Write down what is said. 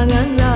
janganlah